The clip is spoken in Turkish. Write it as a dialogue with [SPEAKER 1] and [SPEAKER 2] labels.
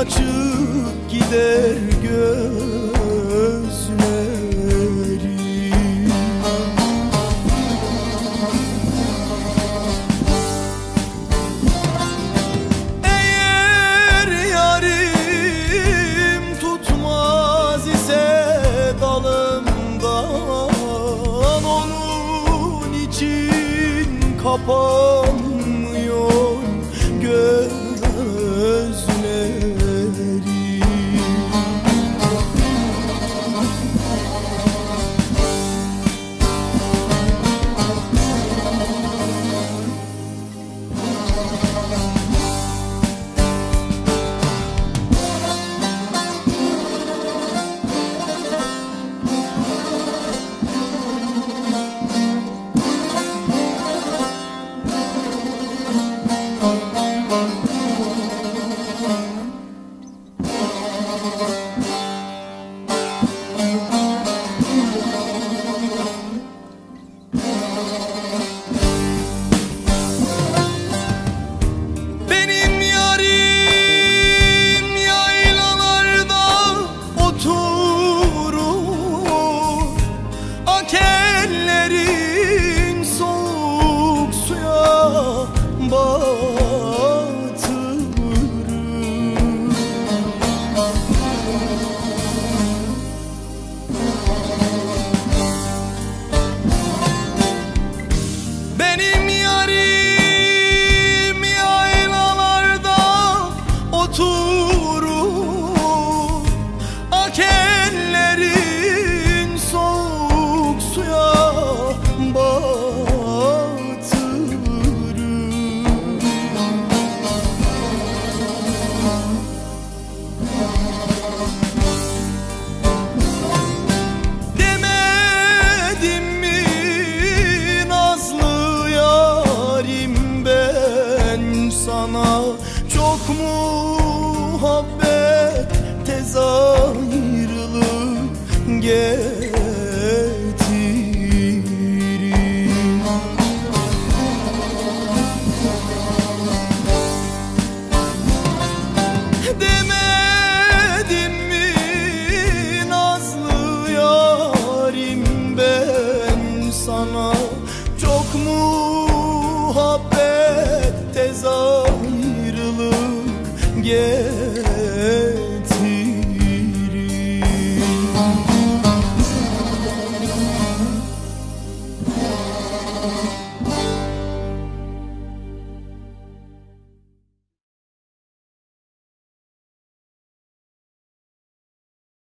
[SPEAKER 1] Açık gider gözlerim. Eğer yarim tutmaz ise dalımdan Onun için kapanır